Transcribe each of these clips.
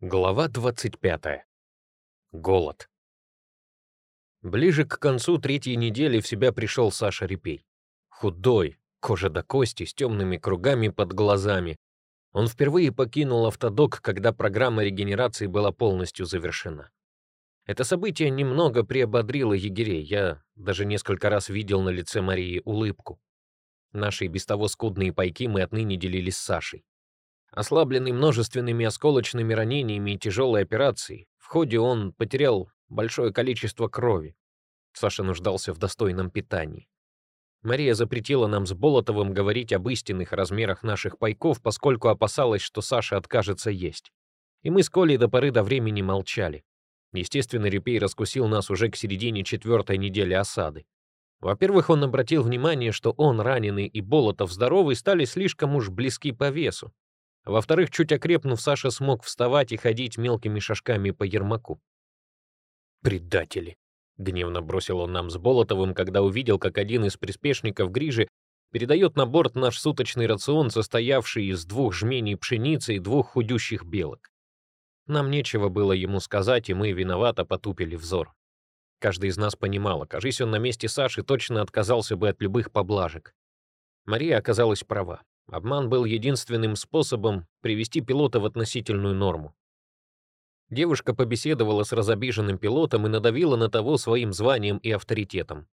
Глава 25. Голод. Ближе к концу третьей недели в себя пришел Саша Репей. Худой, кожа до кости, с темными кругами под глазами. Он впервые покинул автодок, когда программа регенерации была полностью завершена. Это событие немного приободрило егерей. Я даже несколько раз видел на лице Марии улыбку. Наши без того скудные пайки мы отныне делили с Сашей. Ослабленный множественными осколочными ранениями и тяжелой операцией, в ходе он потерял большое количество крови. Саша нуждался в достойном питании. Мария запретила нам с Болотовым говорить об истинных размерах наших пайков, поскольку опасалась, что Саша откажется есть. И мы с Колей до поры до времени молчали. Естественно, Репей раскусил нас уже к середине четвертой недели осады. Во-первых, он обратил внимание, что он, раненый и Болотов здоровый, стали слишком уж близки по весу. Во-вторых, чуть окрепнув, Саша смог вставать и ходить мелкими шажками по Ермаку. «Предатели!» — гневно бросил он нам с Болотовым, когда увидел, как один из приспешников Грижи передает на борт наш суточный рацион, состоявший из двух жменей пшеницы и двух худющих белок. Нам нечего было ему сказать, и мы виновато потупили взор. Каждый из нас понимал, окажись он на месте Саши, точно отказался бы от любых поблажек. Мария оказалась права. Обман был единственным способом привести пилота в относительную норму. Девушка побеседовала с разобиженным пилотом и надавила на того своим званием и авторитетом.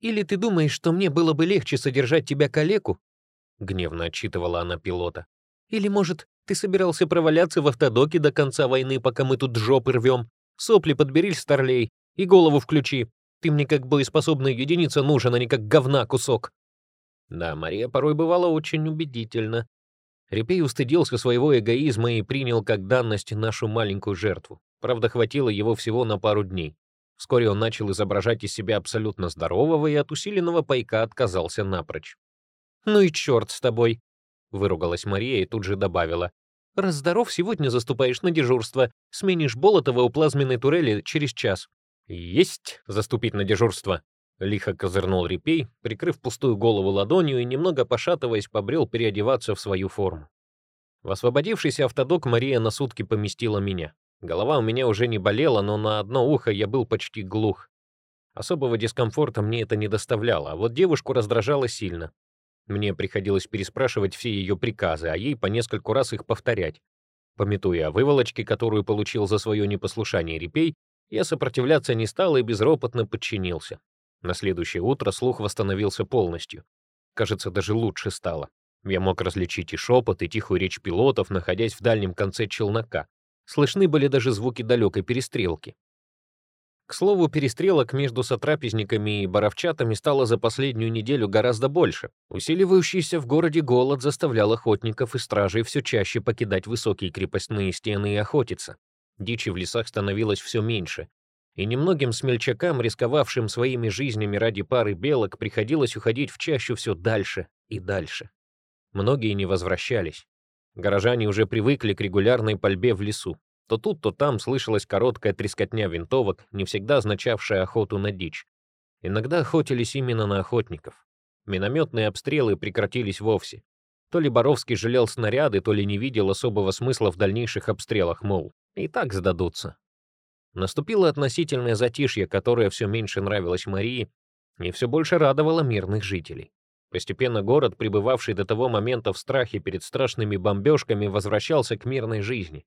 «Или ты думаешь, что мне было бы легче содержать тебя калеку?» — гневно отчитывала она пилота. «Или, может, ты собирался проваляться в автодоке до конца войны, пока мы тут жопы рвем? Сопли подбери, старлей, и голову включи. Ты мне как боеспособная единица нужен, а не как говна кусок». Да, Мария порой бывала очень убедительна. Репей устыдился своего эгоизма и принял как данность нашу маленькую жертву. Правда, хватило его всего на пару дней. Вскоре он начал изображать из себя абсолютно здорового и от усиленного пайка отказался напрочь. «Ну и черт с тобой!» — выругалась Мария и тут же добавила. «Раз здоров, сегодня заступаешь на дежурство. Сменишь Болотова у плазменной турели через час». «Есть заступить на дежурство!» Лихо козырнул репей, прикрыв пустую голову ладонью и, немного пошатываясь, побрел переодеваться в свою форму. В освободившийся автодок Мария на сутки поместила меня. Голова у меня уже не болела, но на одно ухо я был почти глух. Особого дискомфорта мне это не доставляло, а вот девушку раздражало сильно. Мне приходилось переспрашивать все ее приказы, а ей по нескольку раз их повторять. Пометуя о выволочке, которую получил за свое непослушание репей, я сопротивляться не стал и безропотно подчинился. На следующее утро слух восстановился полностью. Кажется, даже лучше стало. Я мог различить и шепот, и тихую речь пилотов, находясь в дальнем конце челнока. Слышны были даже звуки далекой перестрелки. К слову, перестрелок между сотрапезниками и боровчатами стало за последнюю неделю гораздо больше. Усиливающийся в городе голод заставлял охотников и стражей все чаще покидать высокие крепостные стены и охотиться. Дичи в лесах становилось все меньше, и немногим смельчакам, рисковавшим своими жизнями ради пары белок, приходилось уходить в чащу все дальше и дальше. Многие не возвращались. Горожане уже привыкли к регулярной пальбе в лесу. То тут, то там слышалась короткая трескотня винтовок, не всегда означавшая охоту на дичь. Иногда охотились именно на охотников. Минометные обстрелы прекратились вовсе. То ли Боровский жалел снаряды, то ли не видел особого смысла в дальнейших обстрелах, мол, и так сдадутся. Наступило относительное затишье, которое все меньше нравилось Марии и все больше радовало мирных жителей. Постепенно город, пребывавший до того момента в страхе перед страшными бомбежками, возвращался к мирной жизни.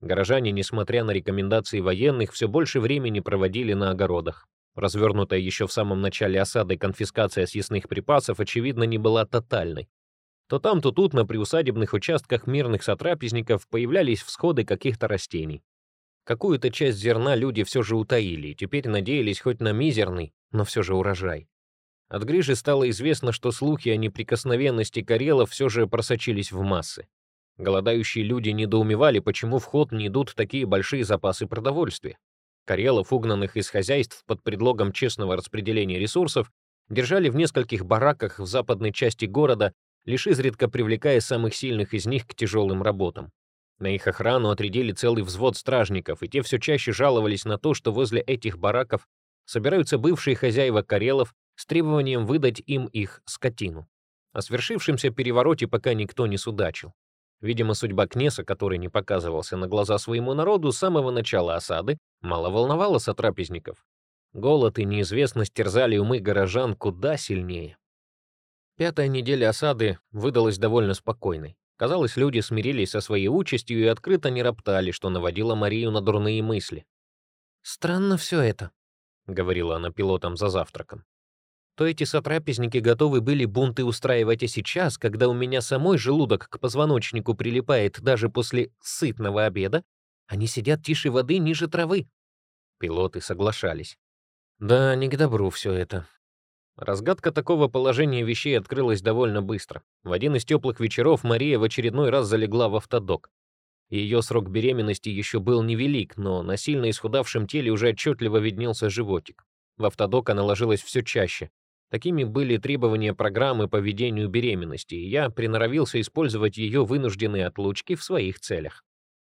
Горожане, несмотря на рекомендации военных, все больше времени проводили на огородах. Развернутая еще в самом начале осады конфискация съестных припасов, очевидно, не была тотальной. То там, то тут на приусадебных участках мирных сотрапезников появлялись всходы каких-то растений. Какую-то часть зерна люди все же утаили, и теперь надеялись хоть на мизерный, но все же урожай. От Грижи стало известно, что слухи о неприкосновенности Карелов все же просочились в массы. Голодающие люди недоумевали, почему в ход не идут такие большие запасы продовольствия. Карелов, угнанных из хозяйств под предлогом честного распределения ресурсов, держали в нескольких бараках в западной части города, лишь изредка привлекая самых сильных из них к тяжелым работам. На их охрану отрядили целый взвод стражников, и те все чаще жаловались на то, что возле этих бараков собираются бывшие хозяева Карелов с требованием выдать им их скотину. О свершившемся перевороте пока никто не судачил. Видимо, судьба Кнеса, который не показывался на глаза своему народу с самого начала осады, мало волновала сотрапезников. Голод и неизвестность терзали умы горожан куда сильнее. Пятая неделя осады выдалась довольно спокойной. Казалось, люди смирились со своей участью и открыто не роптали, что наводило Марию на дурные мысли. «Странно все это», — говорила она пилотам за завтраком. «То эти сотрапезники готовы были бунты устраивать и сейчас, когда у меня самой желудок к позвоночнику прилипает даже после сытного обеда, они сидят тише воды ниже травы». Пилоты соглашались. «Да, не к добру все это. Разгадка такого положения вещей открылась довольно быстро. В один из теплых вечеров Мария в очередной раз залегла в автодок. Ее срок беременности еще был невелик, но на сильно исхудавшем теле уже отчетливо виднелся животик. В автодок она ложилась все чаще. Такими были требования программы по ведению беременности, и я приноровился использовать ее вынужденные отлучки в своих целях.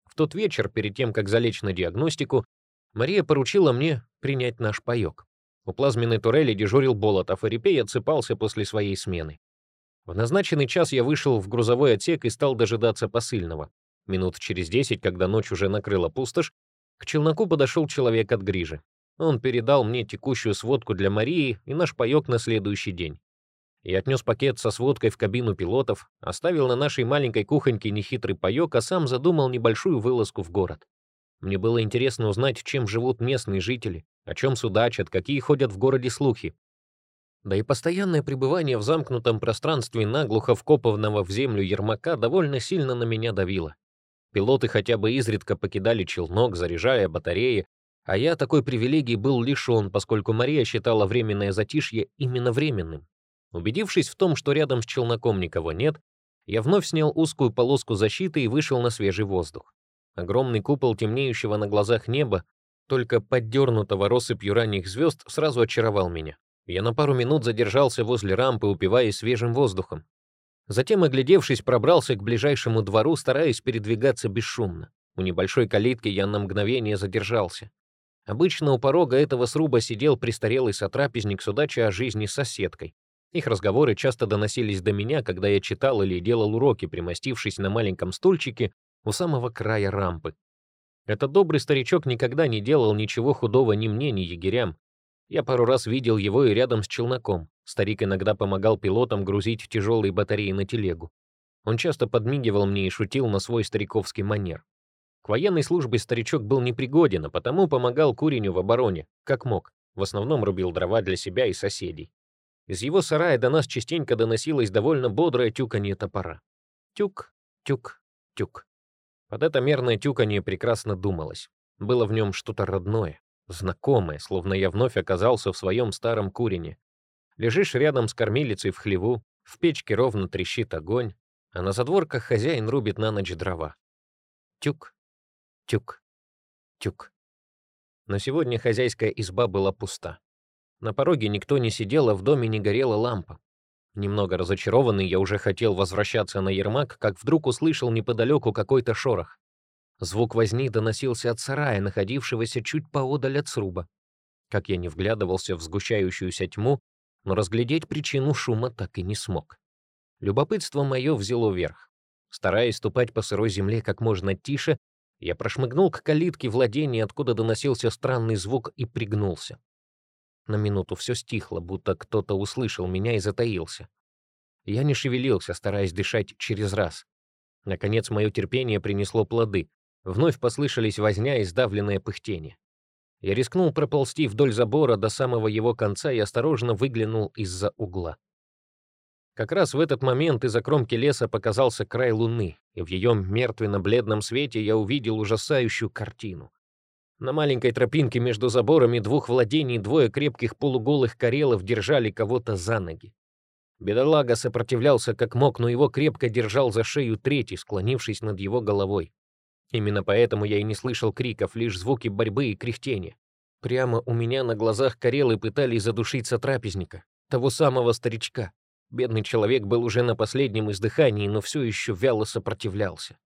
В тот вечер, перед тем, как залечь на диагностику, Мария поручила мне принять наш паёк. У плазменной турели дежурил Болотов, а Репей отсыпался после своей смены. В назначенный час я вышел в грузовой отсек и стал дожидаться посыльного. Минут через десять, когда ночь уже накрыла пустошь, к челноку подошел человек от Грижи. Он передал мне текущую сводку для Марии и наш паёк на следующий день. Я отнес пакет со сводкой в кабину пилотов, оставил на нашей маленькой кухоньке нехитрый паёк, а сам задумал небольшую вылазку в город. Мне было интересно узнать, чем живут местные жители, о чем судачат, какие ходят в городе слухи. Да и постоянное пребывание в замкнутом пространстве наглухо вкопанного в землю Ермака довольно сильно на меня давило. Пилоты хотя бы изредка покидали челнок, заряжая батареи, а я такой привилегии был лишен, поскольку Мария считала временное затишье именно временным. Убедившись в том, что рядом с челноком никого нет, я вновь снял узкую полоску защиты и вышел на свежий воздух. Огромный купол темнеющего на глазах неба, только поддернутого россыпью ранних звезд, сразу очаровал меня. Я на пару минут задержался возле рампы, упиваясь свежим воздухом. Затем, оглядевшись, пробрался к ближайшему двору, стараясь передвигаться бесшумно. У небольшой калитки я на мгновение задержался. Обычно у порога этого сруба сидел престарелый сотрапезник, судача о жизни с соседкой. Их разговоры часто доносились до меня, когда я читал или делал уроки, примостившись на маленьком стульчике у самого края рампы. Этот добрый старичок никогда не делал ничего худого ни мне, ни егерям. Я пару раз видел его и рядом с челноком. Старик иногда помогал пилотам грузить тяжелые батареи на телегу. Он часто подмигивал мне и шутил на свой стариковский манер. К военной службе старичок был непригоден, а потому помогал Куреню в обороне, как мог. В основном рубил дрова для себя и соседей. Из его сарая до нас частенько доносилось довольно бодрое тюканье топора. Тюк, тюк, тюк. Под это мерное тюканье прекрасно думалось. Было в нем что-то родное, знакомое, словно я вновь оказался в своем старом курине. Лежишь рядом с кормилицей в хлеву, в печке ровно трещит огонь, а на задворках хозяин рубит на ночь дрова. Тюк, тюк, тюк. Но сегодня хозяйская изба была пуста. На пороге никто не сидел, а в доме не горела лампа. Немного разочарованный, я уже хотел возвращаться на Ермак, как вдруг услышал неподалеку какой-то шорох. Звук возни доносился от сарая, находившегося чуть поодаль от сруба. Как я не вглядывался в сгущающуюся тьму, но разглядеть причину шума так и не смог. Любопытство мое взяло верх. Стараясь ступать по сырой земле как можно тише, я прошмыгнул к калитке владения, откуда доносился странный звук, и пригнулся. На минуту все стихло, будто кто-то услышал меня и затаился. Я не шевелился, стараясь дышать через раз. Наконец, мое терпение принесло плоды. Вновь послышались возня и сдавленное пыхтение. Я рискнул проползти вдоль забора до самого его конца и осторожно выглянул из-за угла. Как раз в этот момент из-за кромки леса показался край луны, и в ее мертвенно-бледном свете я увидел ужасающую картину. На маленькой тропинке между заборами двух владений двое крепких полуголых карелов держали кого-то за ноги. Бедолага сопротивлялся как мог, но его крепко держал за шею третий, склонившись над его головой. Именно поэтому я и не слышал криков, лишь звуки борьбы и кряхтения. Прямо у меня на глазах карелы пытались задушить сотрапезника, того самого старичка. Бедный человек был уже на последнем издыхании, но все еще вяло сопротивлялся.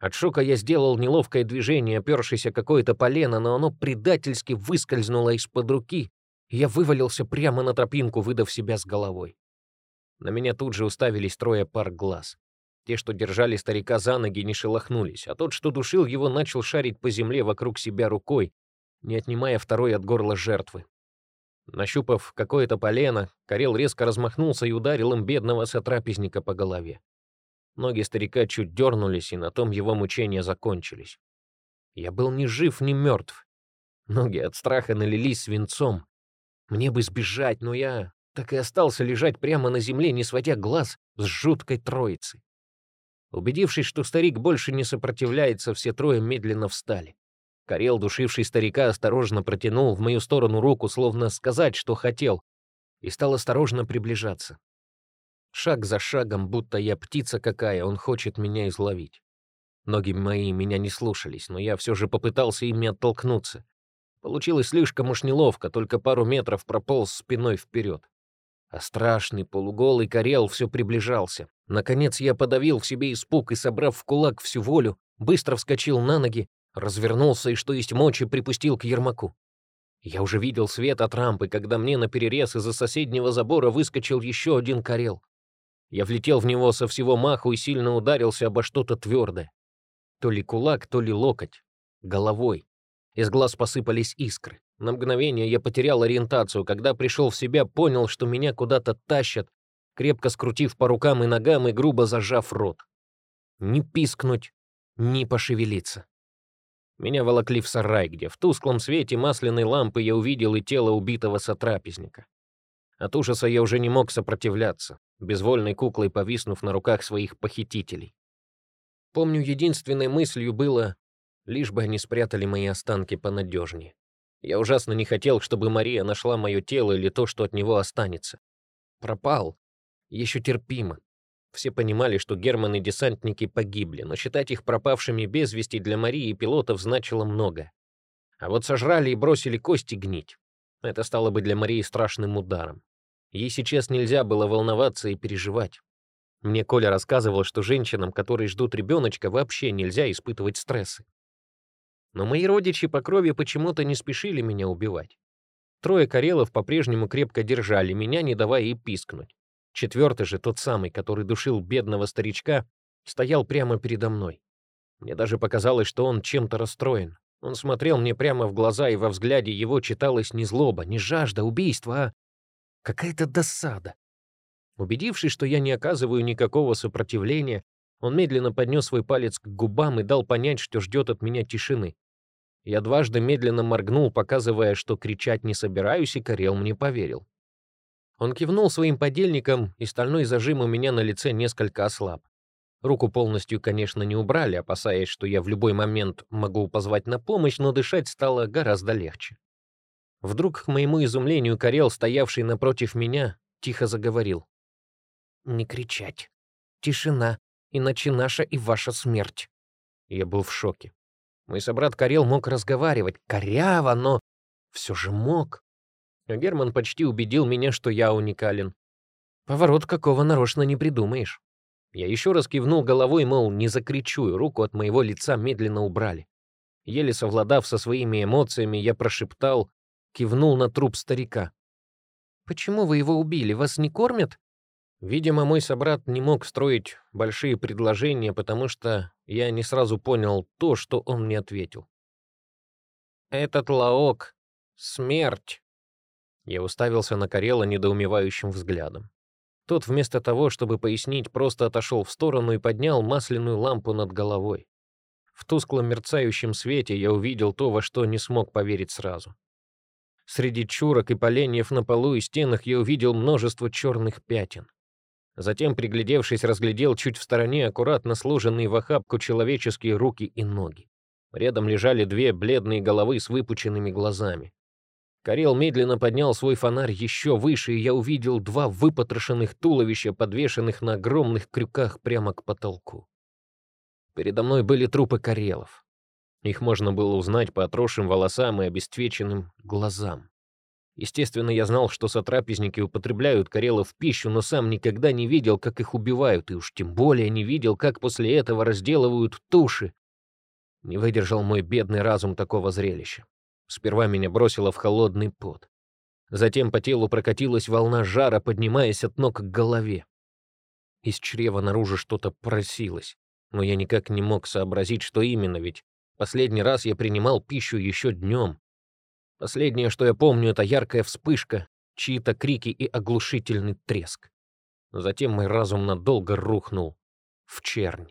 От шока я сделал неловкое движение, опершись о какое-то полено, но оно предательски выскользнуло из-под руки, и я вывалился прямо на тропинку, выдав себя с головой. На меня тут же уставились трое пар глаз. Те, что держали старика за ноги, не шелохнулись, а тот, что душил его, начал шарить по земле вокруг себя рукой, не отнимая второй от горла жертвы. Нащупав какое-то полено, Карел резко размахнулся и ударил им бедного сотрапезника по голове. Ноги старика чуть дернулись, и на том его мучения закончились. Я был ни жив, ни мертв. Ноги от страха налились свинцом. Мне бы сбежать, но я так и остался лежать прямо на земле, не сводя глаз с жуткой троицы. Убедившись, что старик больше не сопротивляется, все трое медленно встали. Карел, душивший старика, осторожно протянул в мою сторону руку, словно сказать, что хотел, и стал осторожно приближаться. Шаг за шагом, будто я птица какая, он хочет меня изловить. Ноги мои меня не слушались, но я все же попытался ими оттолкнуться. Получилось слишком уж неловко, только пару метров прополз спиной вперед. А страшный полуголый Карел все приближался. Наконец я подавил в себе испуг и, собрав в кулак всю волю, быстро вскочил на ноги развернулся и, что есть мочи, припустил к Ермаку. Я уже видел свет от рампы, когда мне на перерез из-за соседнего забора выскочил еще один карел. Я влетел в него со всего маху и сильно ударился обо что-то твердое. То ли кулак, то ли локоть. Головой. Из глаз посыпались искры. На мгновение я потерял ориентацию. Когда пришел в себя, понял, что меня куда-то тащат, крепко скрутив по рукам и ногам и грубо зажав рот. Ни пискнуть, ни пошевелиться. Меня волокли в сарай, где в тусклом свете масляной лампы я увидел и тело убитого сотрапезника. От ужаса я уже не мог сопротивляться, безвольной куклой повиснув на руках своих похитителей. Помню, единственной мыслью было, лишь бы они спрятали мои останки понадежнее. Я ужасно не хотел, чтобы Мария нашла мое тело или то, что от него останется. Пропал. Еще терпимо. Все понимали, что Герман и десантники погибли, но считать их пропавшими без вести для Марии и пилотов значило много. А вот сожрали и бросили кости гнить. Это стало бы для Марии страшным ударом. Ей сейчас нельзя было волноваться и переживать. Мне Коля рассказывал, что женщинам, которые ждут ребеночка, вообще нельзя испытывать стрессы. Но мои родичи по крови почему-то не спешили меня убивать. Трое карелов по-прежнему крепко держали меня, не давая и пискнуть. Четвертый же, тот самый, который душил бедного старичка, стоял прямо передо мной. Мне даже показалось, что он чем-то расстроен. Он смотрел мне прямо в глаза, и во взгляде его читалась не злоба, не жажда убийства, а какая-то досада. Убедившись, что я не оказываю никакого сопротивления, он медленно поднес свой палец к губам и дал понять, что ждет от меня тишины. Я дважды медленно моргнул, показывая, что кричать не собираюсь, и Карел мне поверил. Он кивнул своим подельникам, и стальной зажим у меня на лице несколько ослаб. Руку полностью, конечно, не убрали, опасаясь, что я в любой момент могу позвать на помощь, но дышать стало гораздо легче. Вдруг, к моему изумлению, Карел, стоявший напротив меня, тихо заговорил. «Не кричать. Тишина, иначе наша и ваша смерть». Я был в шоке. Мой собрат Карел мог разговаривать, коряво, но все же мог. А Герман почти убедил меня, что я уникален. Поворот какого нарочно не придумаешь. Я еще раз кивнул головой, мол, не закричу, и руку от моего лица медленно убрали. Еле совладав со своими эмоциями, я прошептал, кивнул на труп старика. «Почему вы его убили? Вас не кормят?» Видимо, мой собрат не мог строить большие предложения, потому что я не сразу понял то, что он мне ответил. «Этот лаок — смерть!» Я уставился на Карела недоумевающим взглядом. Тот вместо того, чтобы пояснить, просто отошел в сторону и поднял масляную лампу над головой. В тусклом мерцающем свете я увидел то, во что не смог поверить сразу. Среди чурок и поленьев на полу и стенах я увидел множество черных пятен. Затем, приглядевшись, разглядел чуть в стороне аккуратно сложенные в охапку человеческие руки и ноги. Рядом лежали две бледные головы с выпученными глазами. Карел медленно поднял свой фонарь еще выше, и я увидел два выпотрошенных туловища, подвешенных на огромных крюках прямо к потолку. Передо мной были трупы карелов. Их можно было узнать по отросшим волосам и обесцвеченным глазам. Естественно, я знал, что сотрапезники употребляют карелов в пищу, но сам никогда не видел, как их убивают, и уж тем более не видел, как после этого разделывают туши. Не выдержал мой бедный разум такого зрелища. Сперва меня бросило в холодный пот. Затем по телу прокатилась волна жара, поднимаясь от ног к голове. Из чрева наружу что-то просилось, но я никак не мог сообразить, что именно, ведь последний раз я принимал пищу еще днем. Последнее, что я помню, это яркая вспышка, чьи-то крики и оглушительный треск. Затем мой разум надолго рухнул в чернь.